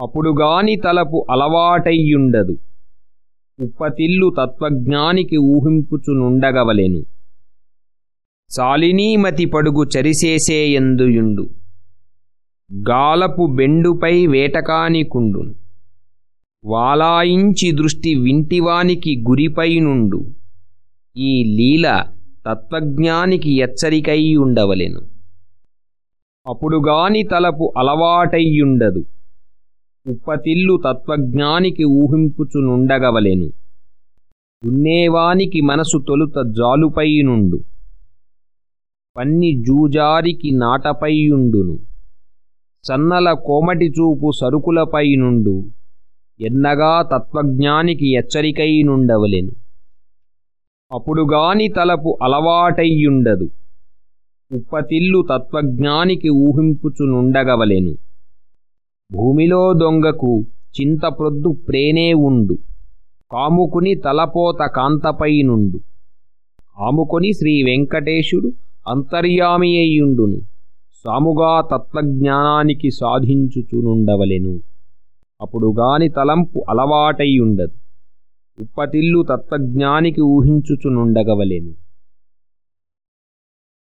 అప్పుడుగాని తలపు అలవాటయ్యుండదు. ఉప్పతిల్లు తత్వజ్ఞానికి ఊహింపుచునుండగవలెను చాలినీమతి పడుగు చరిసేసేయందుయుండు గాలపు బెండుపై వేటకానికుండును వాలాయించి దృష్టి వింటివానికి గురిపైనుండు. ఈ లీల తత్వజ్ఞానికి ఎచ్చరికై ఉండవలెను అప్పుడుగాని తలపు అలవాటయ్యుండదు. ఉప్పతిల్లు తత్వజ్ఞానికి ఊహింపుచునుండగవలెను. దున్నేవానికి మనసు తొలుత జాలుపైనుండు పన్ని జూజారికి నాటపైయుండును. సన్నల కోమటి చూపు సరుకులపైనుండు ఎన్నగా తత్వజ్ఞానికి ఎచ్చరికైనుండవలెను అప్పుడుగాని తలపు అలవాటయ్యుండదు ఉప్పతిల్లు తత్వజ్ఞానికి ఊహింపుచునుండగవలెను. భూమిలో దొంగకు చింతప్రొద్దు ప్రేనే ఉండు. కాముకుని తలపోత కాంతపైనుండు ఆముకొని శ్రీ వెంకటేశుడు అంతర్యామి అయ్యుండును. సాముగా తత్వజ్ఞానానికి సాధించుచునుండవలెను. అప్పుడుగాని తలంపు అలవాటయ్యుండదు ఉప్పతిల్లు తత్వజ్ఞానికి ఊహించుచునుండగవలెను.